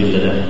فلا مضل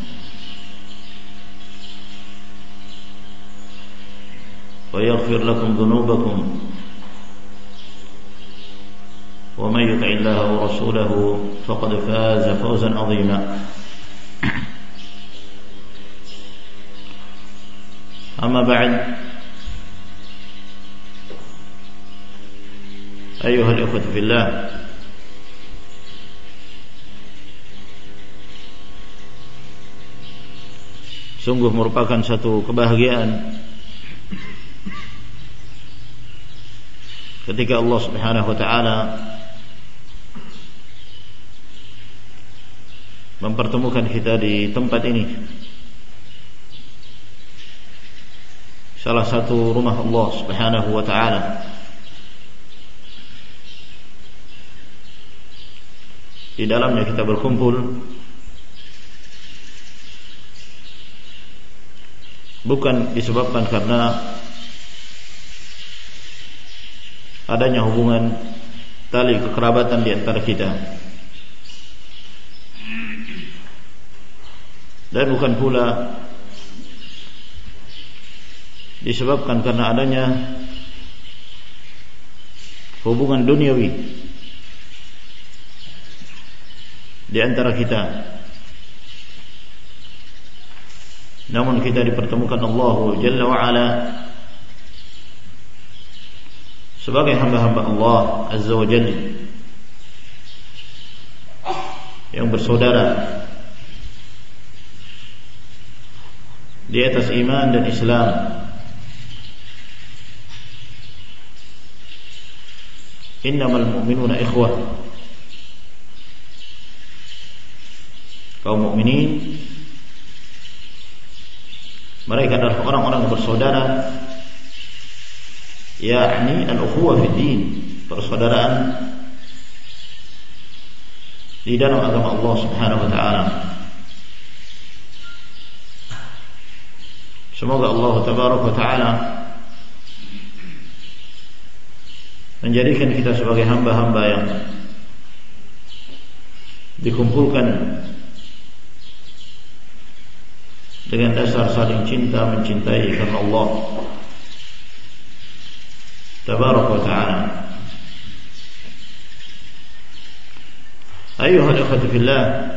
ويغفر لكم ذنوبكم ومن يطع الله ورسوله فقد فاز فوزا عظيما أما بعد أيها الإخوة في الله sungguh merupakan satu kebahagiaan ketika Allah Subhanahu wa taala mempertemukan kita di tempat ini salah satu rumah Allah Subhanahu wa taala di dalamnya kita berkumpul bukan disebabkan karena adanya hubungan tali kekerabatan di antara kita. Dan bukan pula disebabkan karena adanya hubungan duniawi di antara kita. Namun kita dipertemukan Allah Jalla wa Ala sebagai hamba-hamba Allah Azza wa Jalla. Yang bersaudara. Di atas iman dan Islam. Innamal mu'minuna ikhwah. Kaum mukminin. Mereka adalah orang-orang bersaudara yakni al-ukhuwah fi din persaudaraan di dalam agama Allah Subhanahu wa taala. Semoga Allah tabaraka wa taala menjadikan kita sebagai hamba-hamba yang dikumpulkan dengan dasar saling cinta mencintai karena Allah تبارك وتعالى أيها الأخوة في الله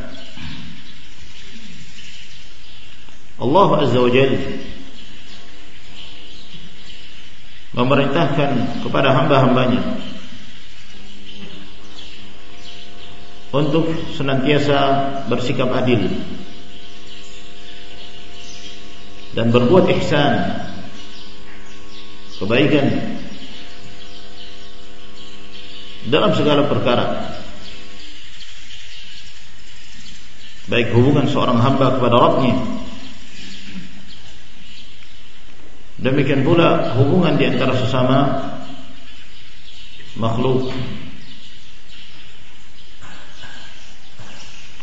Allah Azza wa Jal memerintahkan kepada hamba-hambanya untuk senantiasa bersikap adil dan berbuat ihsan kebaikan dalam segala perkara. Baik hubungan seorang hamba kepada Rabbnya. Demikian pula hubungan di antara sesama makhluk.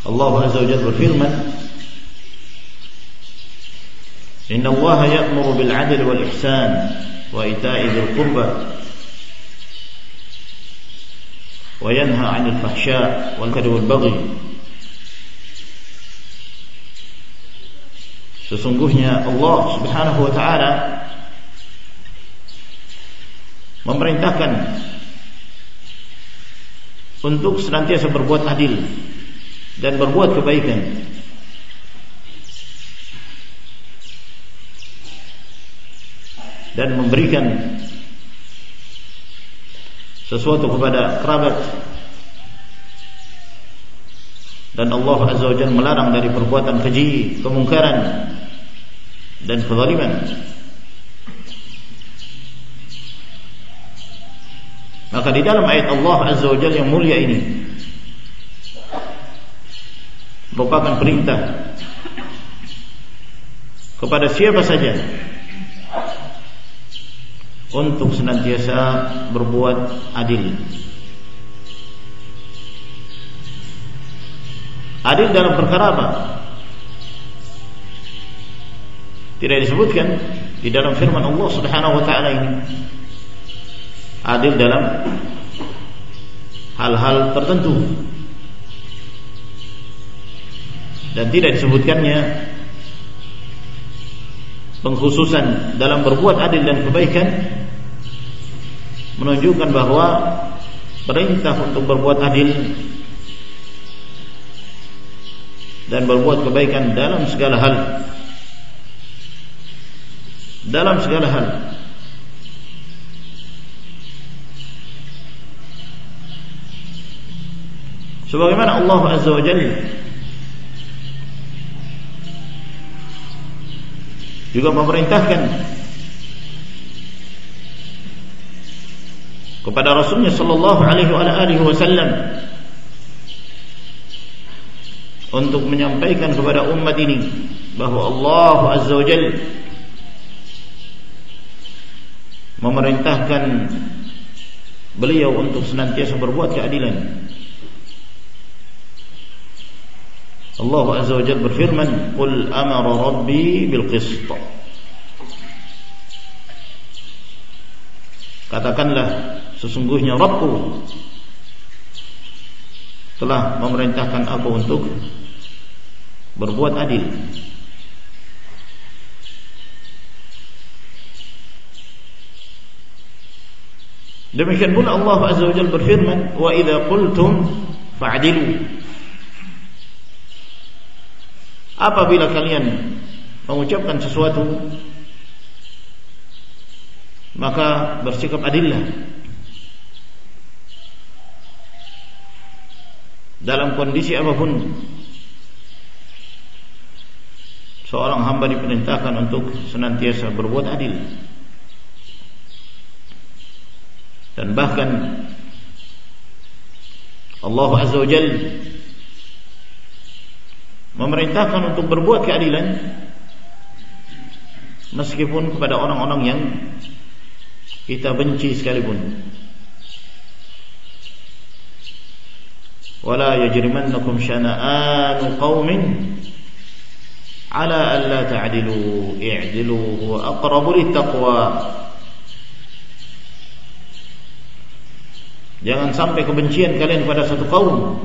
Allah Azza wa Jalla berfirman Inna Allah ya'muru bil 'adli wal ihsan wa ita'i dzil qurba fahsya' wal munkari wal baghi Sesungguhnya Allah Subhanahu wa taala memerintahkan untuk senantiasa berbuat adil dan berbuat kebaikan. Dan memberikan sesuatu kepada kerabat dan Allah Azza wa Jalla melarang dari perbuatan keji, kemungkaran dan kezaliman. Maka di dalam ayat Allah Azza wa Jalla yang mulia ini merupakan perintah kepada siapa saja untuk senantiasa berbuat adil. Adil dalam perkara apa? Tidak disebutkan di dalam firman Allah Subhanahu wa taala ini. Adil dalam hal-hal tertentu dan tidak disebutkannya pengkhususan dalam berbuat adil dan kebaikan menunjukkan bahawa perintah untuk berbuat adil dan berbuat kebaikan dalam segala hal dalam segala hal sebagaimana Allah Azza wa Jalla juga memerintahkan kepada Rasulnya sallallahu alaihi wasallam untuk menyampaikan kepada umat ini bahawa Allah azza wajalla memerintahkan beliau untuk senantiasa berbuat keadilan. Allah Azza wa Jalla berfirman Qul amara rabbi bil qist. Katakanlah sesungguhnya Rabbku telah memerintahkan aku untuk berbuat adil. Demikian pula Allah Azza wa Jalla berfirman wa idza qultum fa'dilu. Apabila kalian mengucapkan sesuatu maka bersikap adillah dalam kondisi apapun. Seorang hamba diperintahkan untuk senantiasa berbuat adil. Dan bahkan Allah Azza wa Jalla memerintahkan untuk berbuat keadilan meskipun kepada orang-orang yang kita benci sekalipun wala yajrimannakum syana'anu qaumin ala alla ta'dilu i'dilu huwa aqrabu littaqwa jangan sampai kebencian kalian pada satu kaum.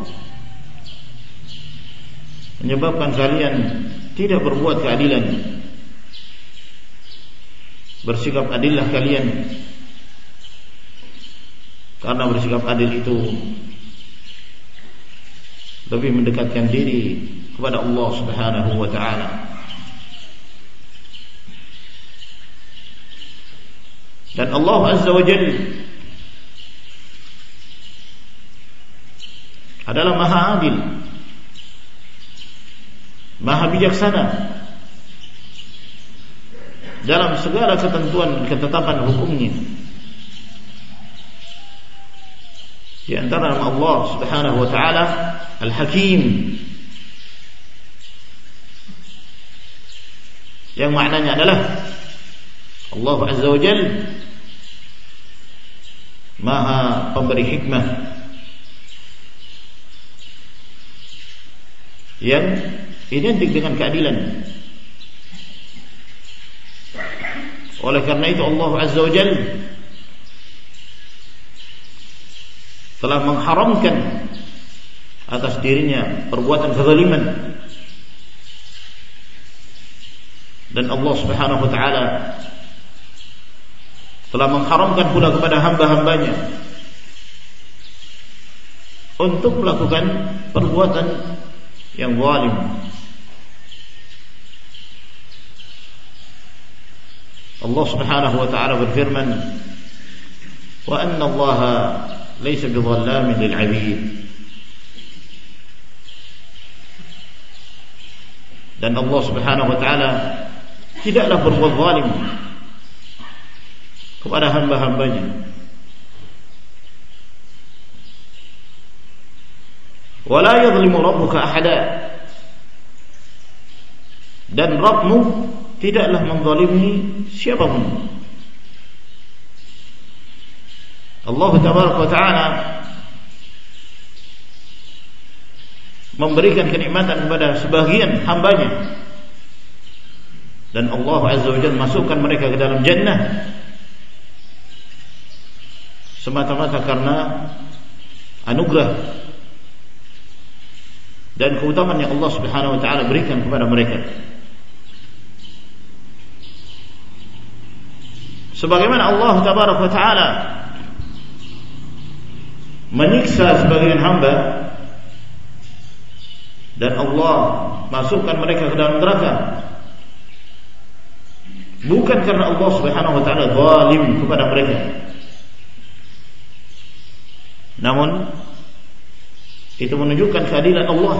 Menyebabkan kalian tidak berbuat keadilan. Bersikap adillah kalian. Karena bersikap adil itu lebih mendekatkan diri kepada Allah Subhanahu wa taala. Dan Allah Azza wa Jalla adalah maha adil Maha bijaksana dalam segala ketentuan ketetapan hukumnya. Di antara Allah Subhanahu wa taala Al-Hakim. Yang maknanya adalah Allah Azza wa Jalla Maha pemberi hikmah. Yang identik dengan keadilan. Oleh karena itu Allah Azza wa Jalla telah mengharamkan atas dirinya perbuatan kezaliman. Dan Allah Subhanahu wa taala telah mengharamkan pula kepada hamba-hambanya untuk melakukan perbuatan yang zalim. Allah Subhanahu wa taala berfirman wa anna Allah laysa bidhallamin lil 'abid dan Allah Subhanahu wa taala tidaklah berbuat zalim kepada hamba-hambanya wala yadhlimu rabbuka ahada dan Rabbmu tidaklah menzalimi siapapun Allah Taala memberikan kenikmatan kepada sebagian hambanya. Dan Allah Azza wa Jalla masukkan mereka ke dalam jannah. Semata-mata karena anugerah dan keutamaan yang Allah Subhanahu wa taala berikan kepada mereka. Sebagaimana Allah tabaraka wa taala menyiksa sebagian hamba dan Allah masukkan mereka ke dalam neraka. Bukan karena Allah Subhanahu wa taala zalim kepada mereka. Namun itu menunjukkan keadilan Allah.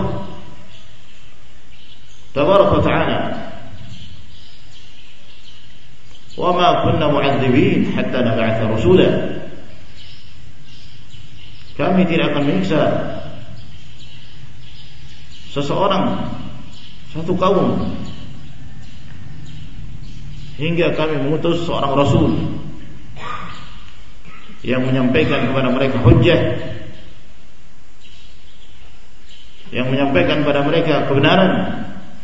Tabaraka wa taala. Wa ma kunna mu'adzibin hatta nab'atha rasula kami tidak akan menyiksa seseorang satu kaum hingga kami mengutus seorang rasul yang menyampaikan kepada mereka hujjah yang menyampaikan kepada mereka kebenaran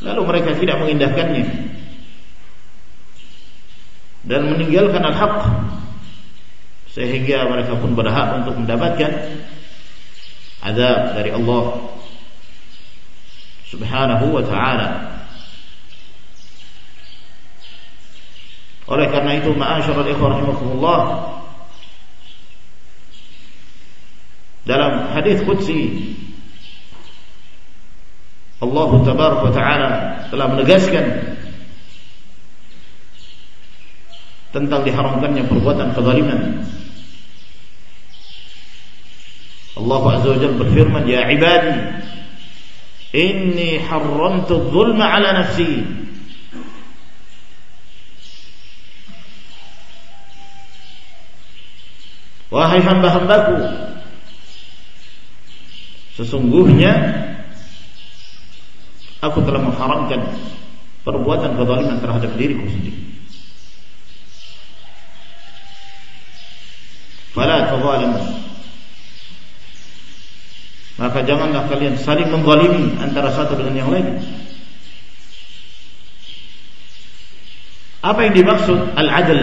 lalu mereka tidak mengindahkannya dan meninggalkan al-haq sehingga mereka pun berhak untuk mendapatkan azab dari Allah Wa taala. Oleh karena itu ma'asyiral ikhwan rahimakumullah dalam hadis qudsi Allah tabaraka wa taala telah menegaskan tentang diharamkannya perbuatan kezaliman. Allah Azza wa Jalla berfirman, "Ya ibadi, inni haramtu adh-dhulma 'ala nafsi." Wahai hamba-hambaku, sesungguhnya aku telah mengharamkan perbuatan kezaliman terhadap diriku sendiri. Fala tazalimu Maka janganlah kalian saling menzalimi antara satu dengan yang lain. Apa yang dimaksud? Al-adl.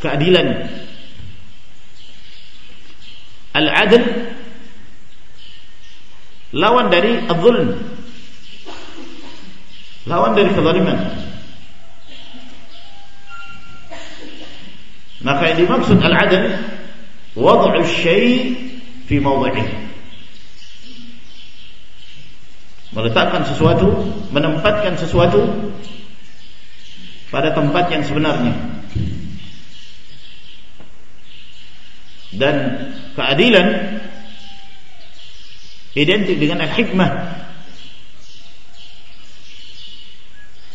Keadilan. Al-adl Lawan dari al-zulm Lawan dari kezaliman. Maka yang dimaksud al-adl wad'u syai' fi mawdhi'i. Meletakkan sesuatu, menempatkan sesuatu pada tempat yang sebenarnya. Dan keadilan identik dengan al-hikmah.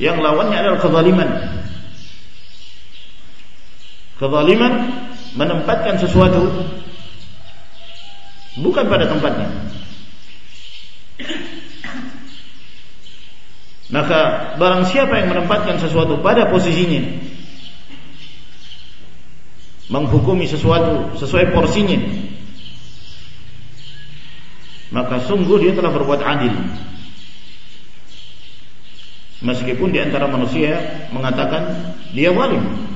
yang lawannya adalah kezaliman kezaliman menempatkan sesuatu bukan pada tempatnya. Maka barang siapa yang menempatkan sesuatu pada posisinya menghukumi sesuatu sesuai porsinya maka sungguh dia telah berbuat adil. Meskipun di antara manusia mengatakan dia zalim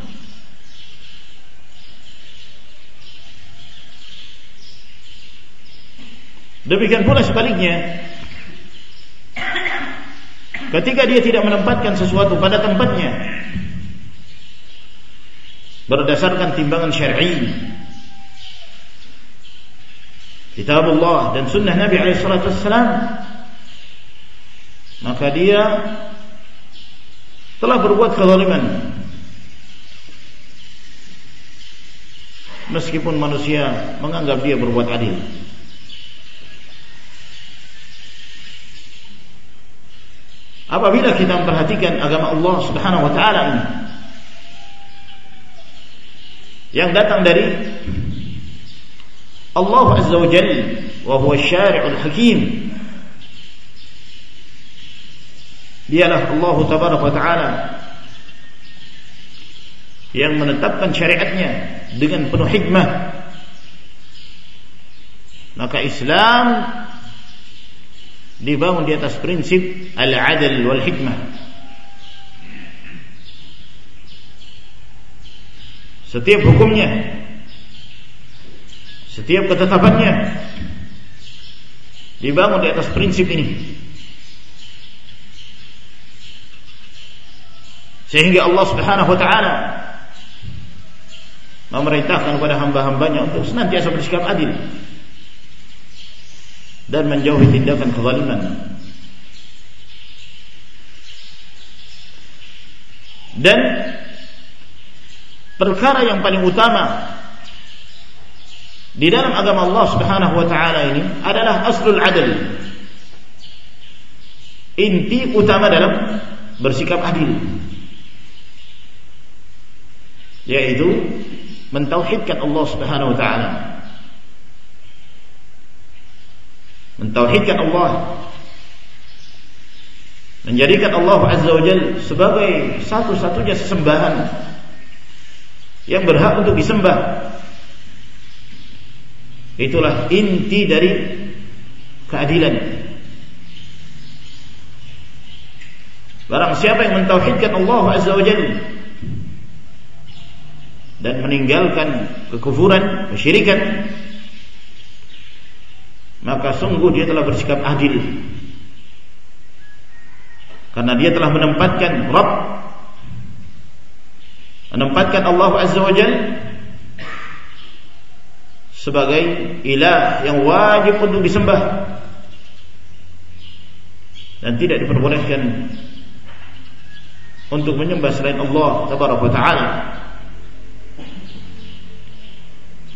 Demikian pula sebaliknya. Ketika dia tidak menempatkan sesuatu pada tempatnya Berdasarkan timbangan syar'i Kitab Allah dan sunnah Nabi SAW Maka dia Telah berbuat kezaliman. Meskipun manusia menganggap dia berbuat adil apabila kita memperhatikan agama Allah Subhanahu wa taala ini yang datang dari Allah Azza wa Jalla wa huwa syari'ul hakim. Dialah Allah tabaraka wa taala yang menetapkan syariatnya dengan penuh hikmah. Maka Islam dibangun di atas prinsip al-adl wal hikmah. Setiap hukumnya setiap ketetapannya dibangun di atas prinsip ini. Sehingga Allah Subhanahu wa taala memerintahkan kepada hamba-hambanya untuk senantiasa bersikap adil dan menjauhi tindakan kezaliman. Dan perkara yang paling utama di dalam agama Allah Subhanahu wa taala ini adalah aslul adl. Inti utama dalam bersikap adil yaitu mentauhidkan Allah Subhanahu wa taala mentauhidkan Allah. Menjadikan Allah Azza wa Jal sebagai satu-satunya sesembahan yang berhak untuk disembah. Itulah inti dari keadilan. Barang siapa yang mentauhidkan Allah Azza wa Jal dan meninggalkan kekufuran, kesyirikan maka sungguh dia telah bersikap adil. Karena dia telah menempatkan Rabb menempatkan Allah Azza wa Jal sebagai ilah yang wajib untuk disembah dan tidak diperbolehkan untuk menyembah selain Allah Tabaraka Ta'ala.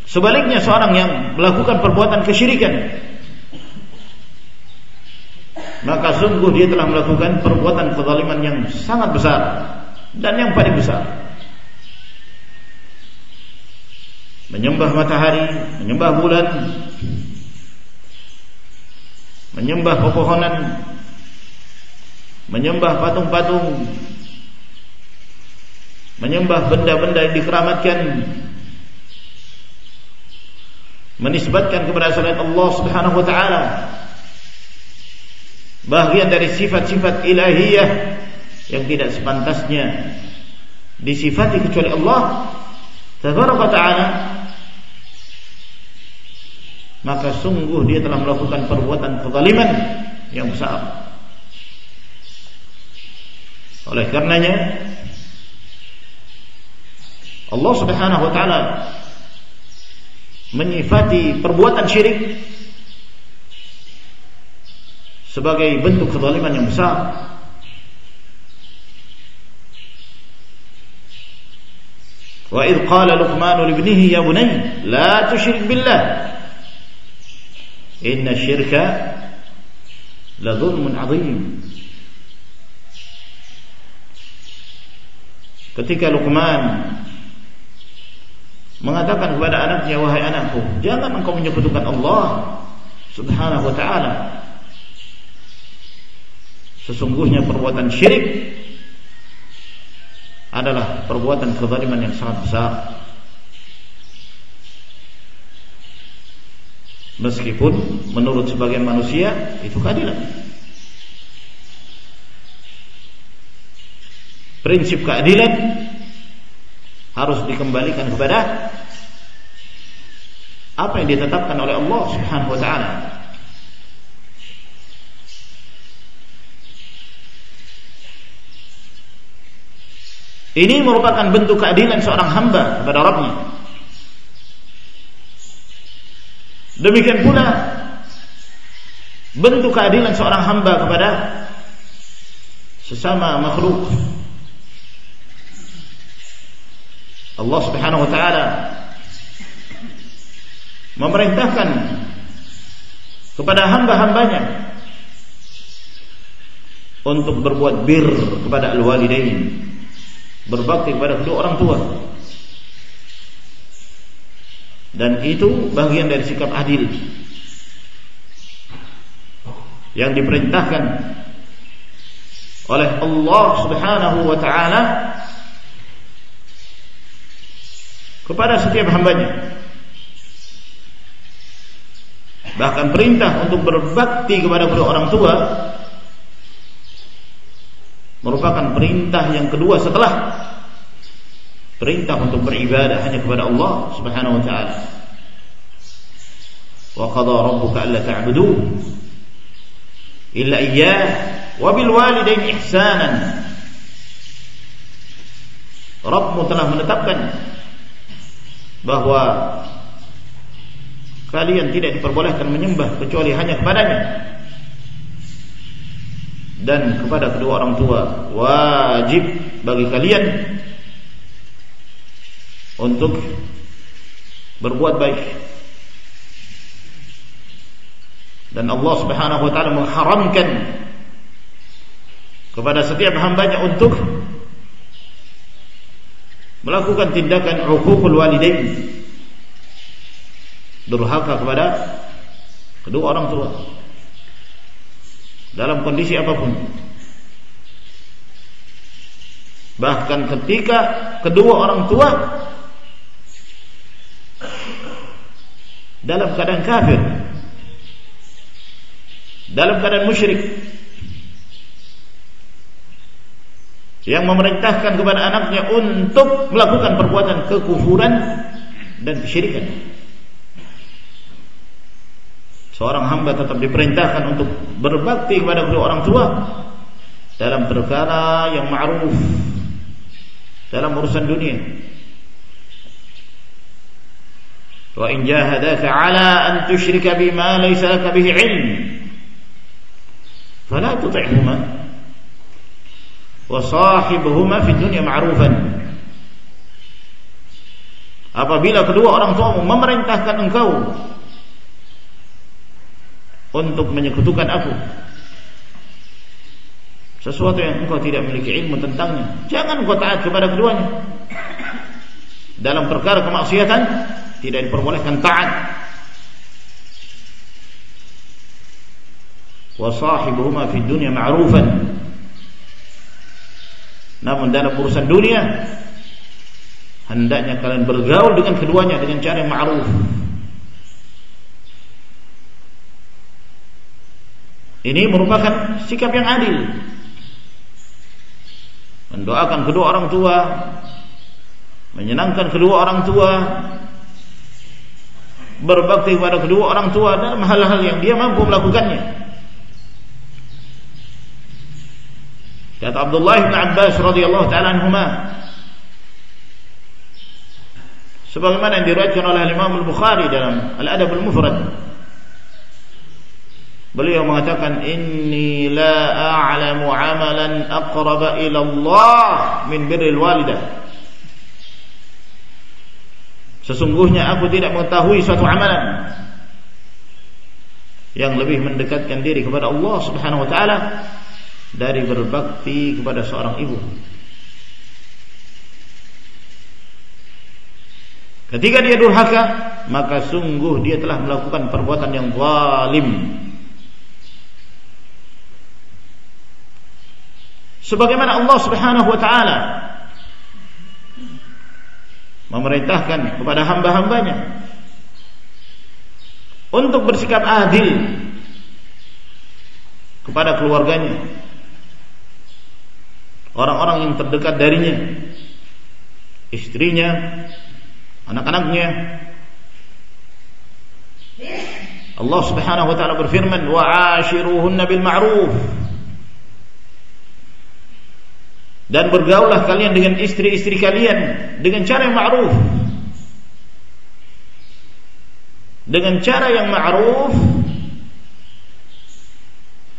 Sebaliknya seorang yang melakukan perbuatan kesyirikan maka sungguh dia telah melakukan perbuatan kezaliman yang sangat besar dan yang paling besar. Menyembah matahari menyembah bulan menyembah pepohonan menyembah patung-patung menyembah benda-benda yang dikeramatkan menisbatkan kepada selain Allah Subhanahu wa taala bahagian dari sifat-sifat ilahiyah yang tidak sepantasnya disifati kecuali Allah tabaraka taala maka sungguh dia telah melakukan perbuatan kezaliman yang besar. Oleh karenanya Allah Subhanahu wa taala menyifati perbuatan syirik sebagai bentuk kezaliman yang besar wa idh qala luqman li ibnihi ya bunay la tusyrik billah inna syirka la dhulmun 'adzim ketika Luqman mengatakan kepada anaknya wahai anakku jangan engkau menyekutukan Allah subhanahu wa ta'ala sesungguhnya perbuatan syirik adalah perbuatan kezaliman yang sangat besar meskipun menurut sebagian manusia itu keadilan prinsip keadilan harus dikembalikan kepada apa yang ditetapkan oleh Allah Subhanahu wa taala. Ini merupakan bentuk keadilan seorang hamba kepada Rabbnya. Demikian pula bentuk keadilan seorang hamba kepada sesama makhluk Allah Subhanahu wa taala memerintahkan kepada hamba-hambanya untuk berbuat bir kepada al-walidain berbakti kepada kedua orang tua. Dan itu bagian dari sikap adil yang diperintahkan oleh Allah Subhanahu wa taala kepada setiap hambanya. Bahkan perintah untuk berbakti kepada kedua orang tua merupakan perintah yang kedua setelah perintah untuk beribadah hanya kepada Allah Subhanahu wa taala. Wa qada rabbuka alla ta'budu illa iyyah wa bil walidayni ihsanan. Rabbmu telah menetapkan bahawa kalian tidak diperbolehkan menyembah kecuali hanya kepadanya dan kepada kedua orang tua. Wajib bagi kalian untuk berbuat baik. Dan Allah Subhanahu wa taala mengharamkan kepada setiap hambanya untuk melakukan tindakan uququl walidain. Durhaka kepada kedua orang tua dalam kondisi apapun bahkan ketika kedua orang tua dalam keadaan kafir dalam keadaan musyrik yang memerintahkan kepada anaknya untuk melakukan perbuatan kekufuran dan kesyirikan. Seorang hamba tetap diperintahkan untuk berbakti kepada kedua orang tua dalam perkara yang ma'ruf dalam urusan dunia. Wa in jahadaka 'ala an tusyrika bima laysa laka bihi 'ilm fala tuti'huma wa sahibuhuma fi dunya ma'rufan apabila kedua orang tuamu memerintahkan engkau untuk menyekutukan aku. Sesuatu yang engkau tidak memiliki ilmu tentangnya. Jangan engkau taat kepada keduanya. Dalam perkara kemaksiatan tidak diperbolehkan taat. Wa sahibuhuma fi dunya ma'rufan. Namun dalam urusan dunia hendaknya kalian bergaul dengan keduanya dengan cara yang ma'ruf. Ini merupakan sikap yang adil. Mendoakan kedua orang tua, menyenangkan kedua orang tua, berbakti kepada kedua orang tua dalam hal-hal yang dia mampu melakukannya. Kata Abdullah bin Abbas radhiyallahu taala anhuma sebagaimana yang diriwayatkan oleh Imam Al-Bukhari dalam Al-Adab Al-Mufrad Beliau mengatakan inni la a'lamu 'amalan aqraba ila Allah min birril walidah Sesungguhnya aku tidak mengetahui suatu amalan yang lebih mendekatkan diri kepada Allah Subhanahu wa taala dari berbakti kepada seorang ibu. Ketika dia durhaka maka sungguh dia telah melakukan perbuatan yang zalim sebagaimana Allah Subhanahu wa taala memerintahkan kepada hamba-hambanya untuk bersikap adil kepada keluarganya orang-orang yang terdekat darinya istrinya anak-anaknya. Allah Subhanahu wa taala berfirman wa ashiruhunna bil ma'ruf dan bergaulah kalian dengan istri-istri kalian dengan cara yang ma'ruf. Dengan cara yang ma'ruf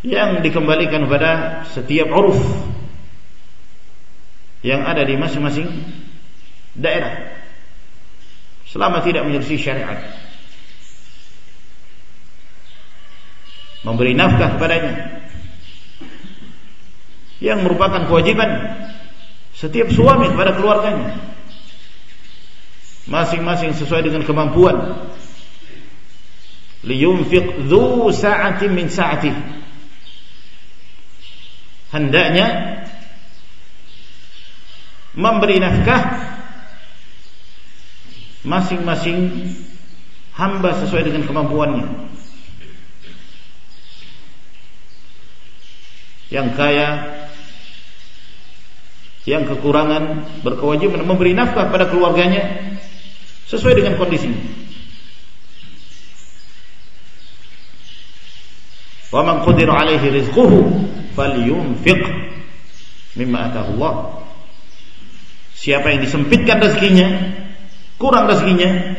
yang dikembalikan kepada setiap uruf yang ada di masing-masing daerah. Selama tidak menyelisih syariat. Memberi nafkah kepadanya yang merupakan kewajiban setiap suami kepada keluarganya. Masing-masing sesuai dengan kemampuan. Liyunfiq dhu sa'atin min sa'atih hendaknya memberi nafkah masing-masing hamba sesuai dengan kemampuannya. Yang kaya yang kekurangan berkewajiban memberi nafkah pada keluarganya sesuai dengan kondisinya wa man qadira alaihi rizquhu falyunfiq mimma atahu Allah Siapa yang disempitkan rezekinya, kurang rezekinya,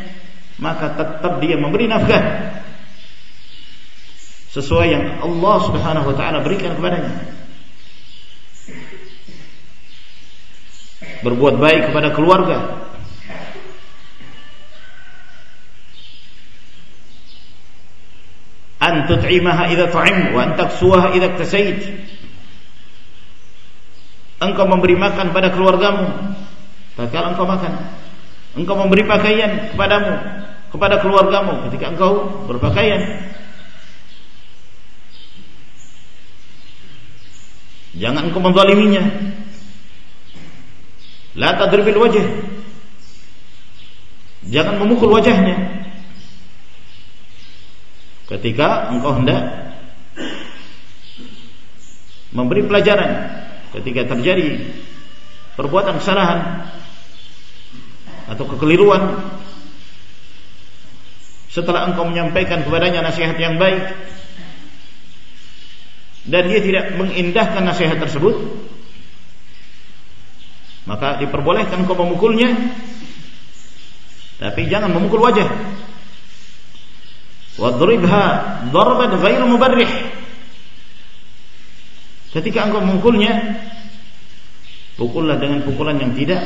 maka tetap dia memberi nafkah sesuai yang Allah Subhanahu wa taala berikan kepadanya. Berbuat baik kepada keluarga. An tut'imaha idza ta'im wa an taksuha idza iktasait. Engkau memberi makan pada keluargamu tatkala engkau makan engkau memberi pakaian kepadamu kepada keluargamu ketika engkau berpakaian jangan engkau menzaliminya la tadribil wajh. Jangan memukul wajahnya. Ketika engkau hendak memberi pelajaran ketika terjadi perbuatan kesalahan atau kekeliruan setelah engkau menyampaikan kepadanya nasihat yang baik dan dia tidak mengindahkan nasihat tersebut maka diperbolehkan engkau memukulnya. Tapi jangan memukul wajah. Wadribha darban ghairu mubarrih. Ketika engkau memukulnya pukullah dengan pukulan yang tidak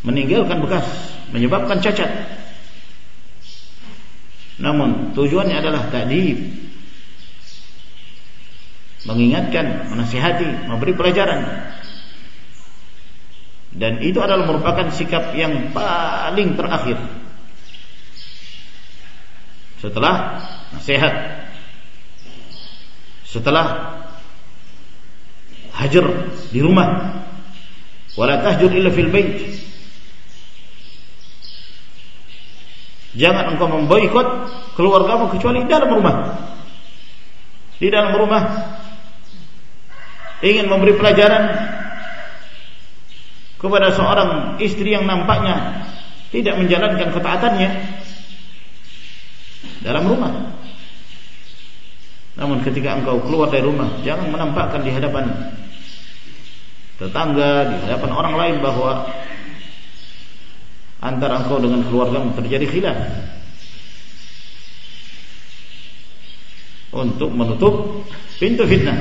meninggalkan bekas menyebabkan cacat. Namun tujuannya adalah ta'dib. Mengingatkan menasihati memberi pelajaran dan itu adalah merupakan sikap yang paling terakhir. Setelah nasihat. Setelah hajar di rumah. Wala tahjur illa fil bait Jangan engkau memboikot keluargamu kecuali dalam rumah. Di dalam rumah. Ingin memberi pelajaran kepada seorang istri yang nampaknya tidak menjalankan ketaatannya dalam rumah. Namun ketika engkau keluar dari rumah, jangan menampakkan di hadapan tetangga, di hadapan orang lain bahawa antara engkau dengan keluarga terjadi khilaf untuk menutup pintu fitnah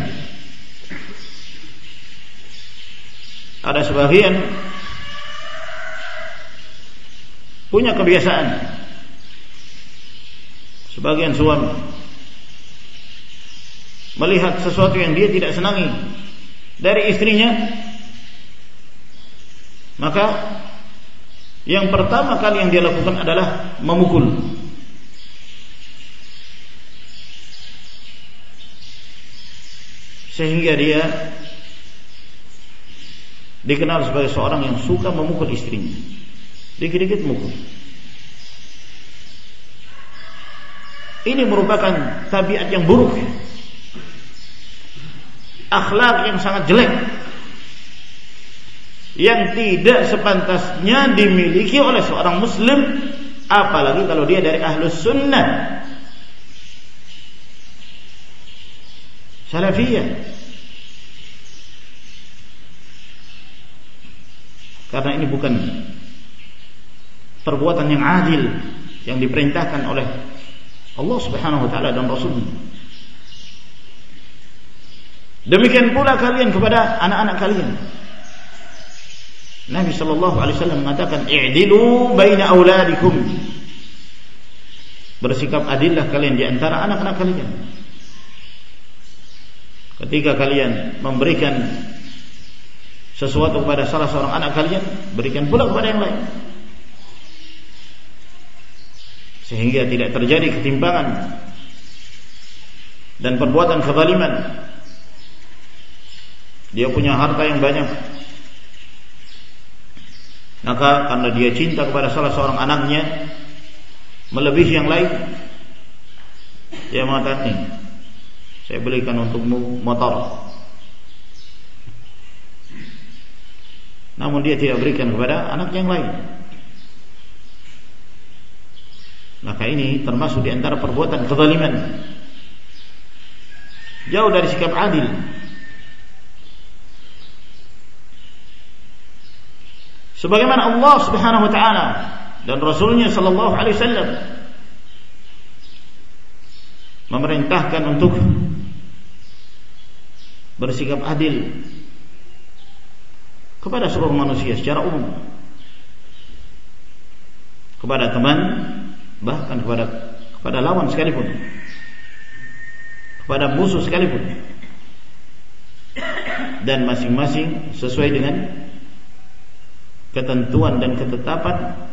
ada sebagian punya kebiasaan. Sebagian suami. Melihat sesuatu yang dia tidak senangi dari istrinya maka Yang pertama kali yang dia lakukan adalah memukul. Sehingga dia dikenal sebagai seorang yang suka memukul istrinya. Dikit-dikit mukul. Ini merupakan tabiat yang buruk. Akhlak yang sangat jelek. Yang tidak sepantasnya dimiliki oleh seorang muslim. Apalagi kalau dia dari ahlus sunnah. Salafiyah. Karena ini bukan perbuatan yang adil yang diperintahkan oleh Allah Subhanahu wa taala dan Rasulnya. Demikian pula kalian kepada anak-anak kalian. Nabi sallallahu alaihi wasallam mengatakan i'dilu baina auladikum. Bersikap adillah kalian di antara anak-anak kalian. Ketika kalian memberikan sesuatu kepada salah seorang anak kalian berikan pula kepada yang lain. Sehingga tidak terjadi ketimpangan dan perbuatan kezaliman. Dia punya harta yang banyak. Maka karena dia cinta kepada salah seorang anaknya melebihi yang lain dia mengatakan saya belikan untukmu motor namun dia tidak berikan kepada anak yang lain. Maka ini termasuk di antara perbuatan kezaliman. Jauh dari sikap adil. Sebagaimana Allah Subhanahu wa taala dan rasulnya sallallahu alaihi wasallam memerintahkan untuk bersikap adil kepada seluruh manusia secara umum. Kepada teman bahkan kepada kepada lawan sekalipun. Kepada musuh sekalipun. Dan masing-masing sesuai dengan ketentuan dan ketetapan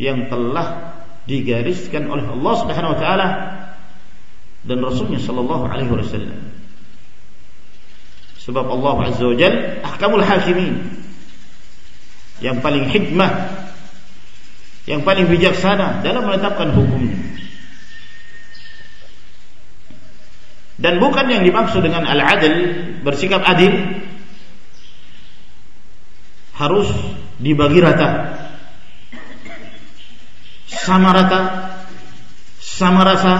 yang telah digariskan oleh Allah Subhanahu wa taala dan Rasulnya sallallahu alaihi wasallam sebab Allah Azza wa Jal Ahkamul Hakimin. Yang paling hikmah Yang paling bijaksana Dalam menetapkan hukumnya Dan bukan yang dimaksud dengan Al-Adil Bersikap adil Harus dibagi rata. Sama rata Sama rasa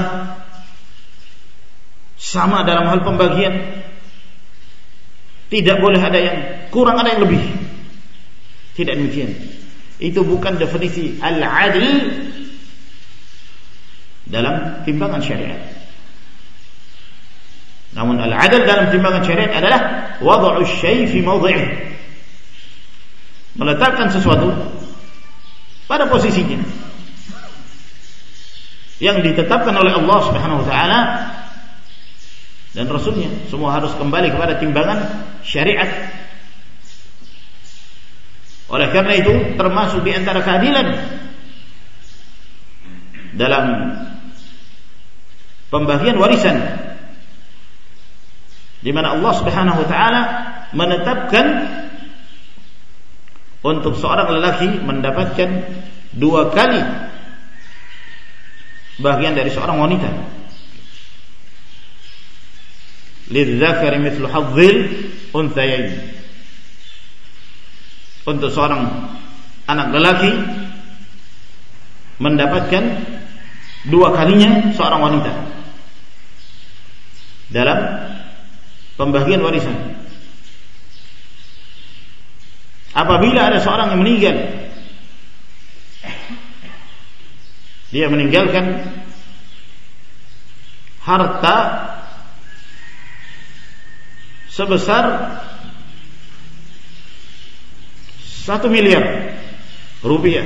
Sama dalam hal pembagian tidak boleh ada yang kurang ada yang lebih. Tidak demikian. Itu bukan definisi al-adil dalam timbangan syariat. Namun al-adil dalam timbangan syariat adalah wad'u syai' fi mawdhi'i. Meletakkan sesuatu pada posisinya yang ditetapkan oleh Allah Subhanahu wa taala dan Rasulnya semua harus kembali kepada timbangan syariat. Oleh karena itu termasuk di antara keadilan dalam pembagian warisan di mana Allah Subhanahu wa taala menetapkan untuk seorang lelaki mendapatkan dua kali bagian dari seorang wanita lidzakari mithlu hadzil unthayain untuk seorang anak lelaki mendapatkan dua kalinya seorang wanita dalam pembagian warisan. Apabila ada seorang yang meninggal dia meninggalkan harta sebesar satu miliar rupiah.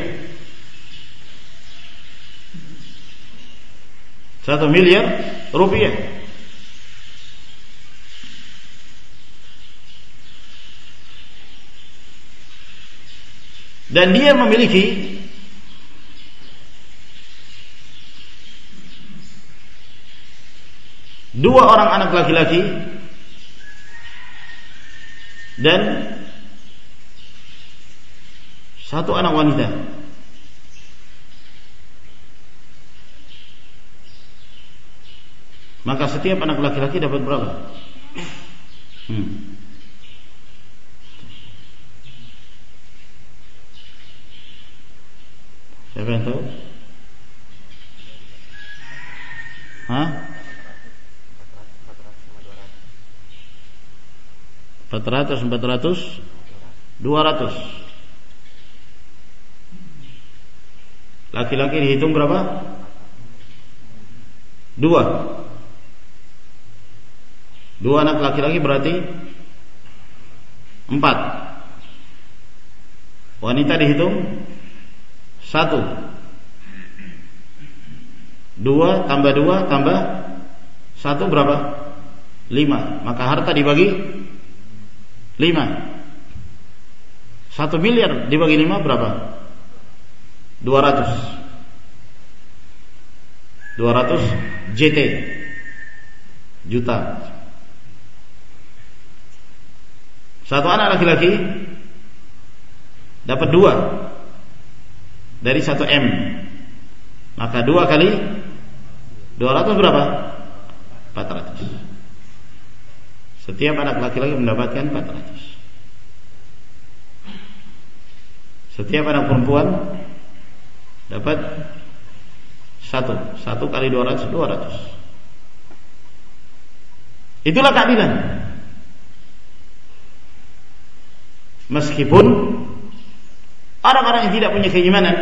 Satu miliar rupiah. Dan dia memiliki dua orang anak laki-laki dan satu anak wanita maka setiap anak laki-laki dapat berapa? Hmm. Siapa yang tahu? Hah? 400, 400 200 Laki-laki dihitung berapa? Dua. Dua anak laki-laki berarti Empat. Wanita dihitung satu. Dua tambah dua tambah Satu berapa? Lima. Maka harta dibagi Lima. Satu miliar dibagi lima berapa? Dua ratus. Dua ratus JT Juta. Satu anak laki-laki Dapat dua dari 1 M. Maka dua kali 200 berapa? 400 setiap anak laki-laki mendapatkan 400 setiap anak perempuan dapat satu. Satu kali 200 200 itulah keadilan. Meskipun orang-orang yang tidak punya keimanan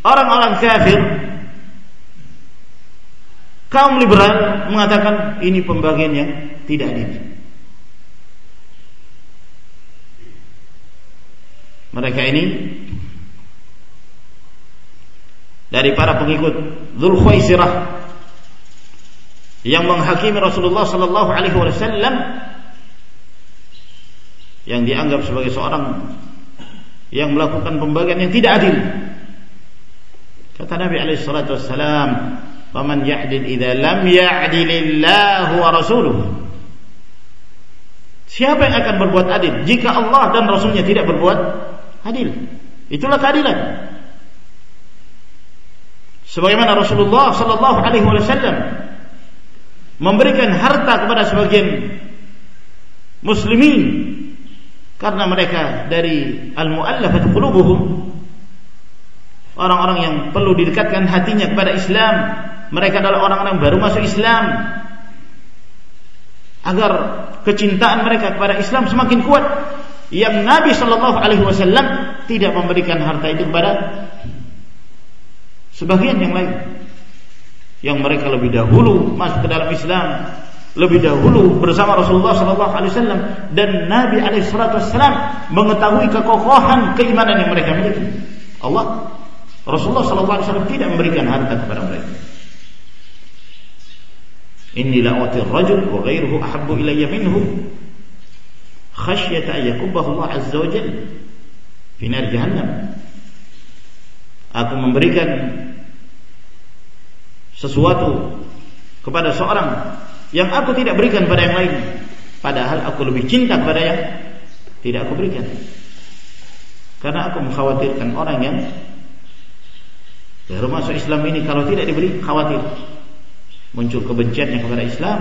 orang-orang kafir kaum liberal mengatakan ini pembagian yang tidak adil mereka ini dari para pengikut Dhul Khuaisirah yang menghakimi Rasulullah sallallahu alaihi wasallam yang dianggap sebagai seorang yang melakukan pembagian yang tidak adil. Kata Nabi alaihi salatu wasalam, "Faman ya'dil idza lam ya'dilillahu wa rasuluhu?" Siapa yang akan berbuat adil jika Allah dan Rasulnya tidak berbuat adil? Itulah keadilan. Sebagaimana Rasulullah sallallahu alaihi wasallam memberikan harta kepada sebagian muslimin karena mereka dari al-muallafat qulubuhum orang-orang yang perlu didekatkan hatinya kepada Islam mereka adalah orang-orang baru masuk Islam agar kecintaan mereka kepada Islam semakin kuat yang Nabi sallallahu alaihi wasallam tidak memberikan harta itu kepada sebagian yang lain yang mereka lebih dahulu masuk ke dalam Islam lebih dahulu bersama Rasulullah sallallahu alaihi wasallam dan Nabi alaihi salatu wasallam mengetahui kekokohan keimanan yang mereka miliki. Allah Rasulullah sallallahu alaihi wasallam tidak memberikan harta kepada mereka. Inni la uti ar-rajul wa ghayruhu ahabbu ilayya minhu. Khashyata an yakubbahu Allah azza wa jalla fi nar jahannam. Aku memberikan sesuatu kepada seorang yang aku tidak berikan pada yang lain padahal aku lebih cinta kepada yang tidak aku berikan. Karena aku mengkhawatirkan orang yang baru masuk Islam ini kalau tidak diberi khawatir muncul kebenciannya kepada Islam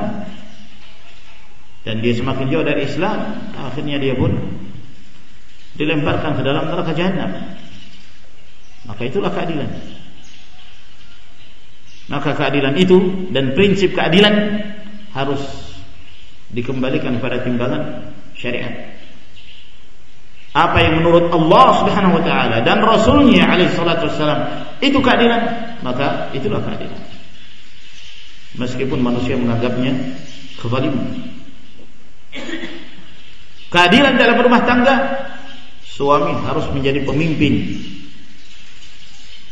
dan dia semakin jauh dari Islam akhirnya dia pun dilemparkan ke dalam neraka jahanam maka itulah keadilan maka keadilan itu dan prinsip keadilan harus dikembalikan pada timbangan syariat. Apa yang menurut Allah Subhanahu wa taala dan rasulnya alaihi salatu wasallam itu keadilan, maka itulah keadilan. Meskipun manusia menganggapnya kezaliman. Keadilan dalam rumah tangga suami harus menjadi pemimpin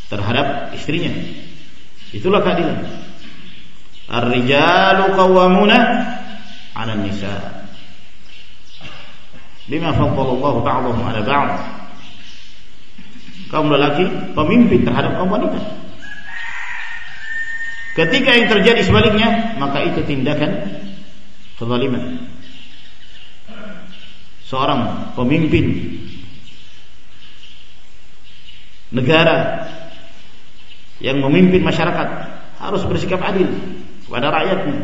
terhadap istrinya. Itulah keadilan. Ar-rijalu qawwamuna 'ala an-nisa. Bima faddala Allah ba'dahum 'ala ba'd. kaum lelaki pemimpin terhadap kaum wanita. Ketika yang terjadi sebaliknya, maka itu tindakan kezaliman. Seorang pemimpin negara yang memimpin masyarakat harus bersikap adil kepada rakyatnya.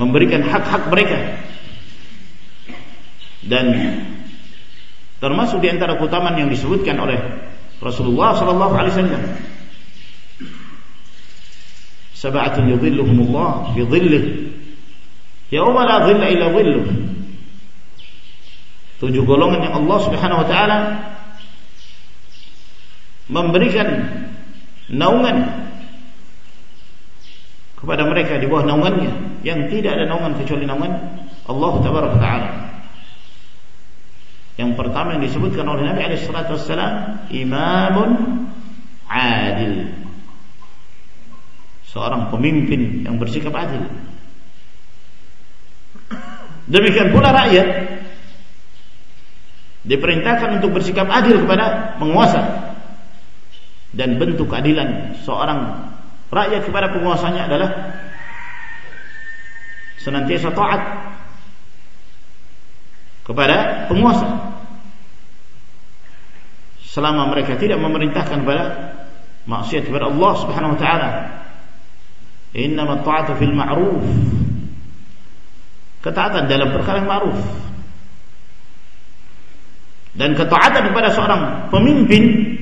Memberikan hak-hak mereka. Dan termasuk di antara keutamaan yang disebutkan oleh Rasulullah sallallahu alaihi wasallam sab'atun yudhilluhumullah fi dhillihi yauma la dhilla illa dhilluh tujuh golongan yang Allah Subhanahu wa taala memberikan naungan kepada mereka di bawah naungannya yang tidak ada naungan kecuali naungan Allah tabaraka taala. Yang pertama yang disebutkan oleh Nabi alaihi salatu wasallam imamun adil seorang pemimpin yang bersikap adil. Demikian pula rakyat diperintahkan untuk bersikap adil kepada penguasa dan bentuk keadilan seorang rakyat kepada penguasanya adalah senantiasa taat kepada penguasa selama mereka tidak memerintahkan kepada maksiat kepada Allah Subhanahu wa taala Innama ta'atu fil ma'ruf. Ketaatan dalam perkara yang ma'ruf. Dan ketaatan kepada seorang pemimpin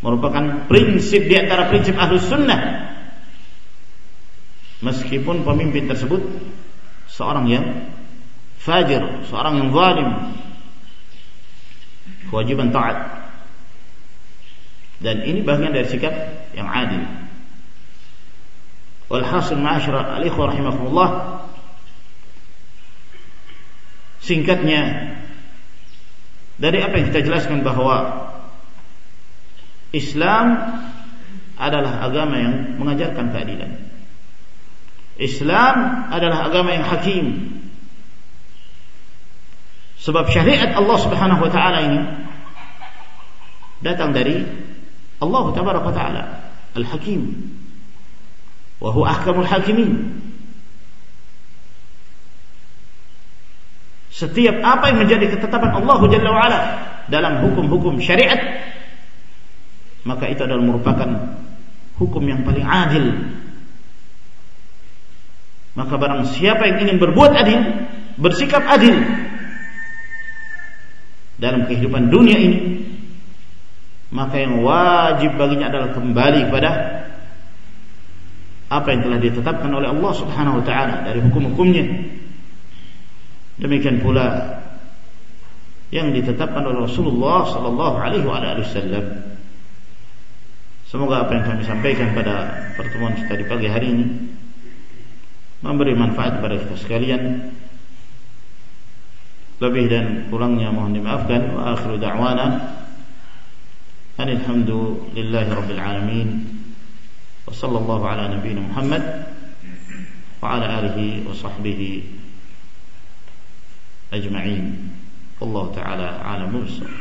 Merupakan prinsip di antara prinsip ahlus sunnah. Meskipun pemimpin tersebut Seorang yang fajir Seorang yang zalim Kewajiban taat. Dan ini bagian dari sikap yang adil Walhasil ma'asyara al-ikhwa rahimahullah Singkatnya Dari apa yang kita jelaskan bahawa Islam adalah agama yang mengajarkan keadilan. Islam adalah agama yang hakim. Sebab syariat Allah subhanahu wa ta'ala ini Datang dari Allah ta'ala Al-Hakim wa huwa ahkamul hakimin. Setiap apa yang menjadi ketetapan Allah Jalla wa ala dalam hukum-hukum syariat maka itu adalah merupakan hukum yang paling adil. Maka barang siapa yang ingin berbuat adil bersikap adil dalam kehidupan dunia ini maka yang wajib baginya adalah kembali kepada apa yang telah ditetapkan oleh Allah Subhanahu wa taala dari hukum-hukumnya. Demikian pula yang ditetapkan oleh Rasulullah sallallahu alaihi wasallam. Semoga apa yang kami sampaikan pada pertemuan kita di pagi hari ini memberi manfaat kepada kita sekalian. Lebih dan kurangnya mohon dimaafkan. Wa akhiru da'wana. Alhamdulillahi rabbil alamin وصلى الله على نبينا محمد وعلى آله وصحبه أجمعين. والله تعالى عالم بالصبر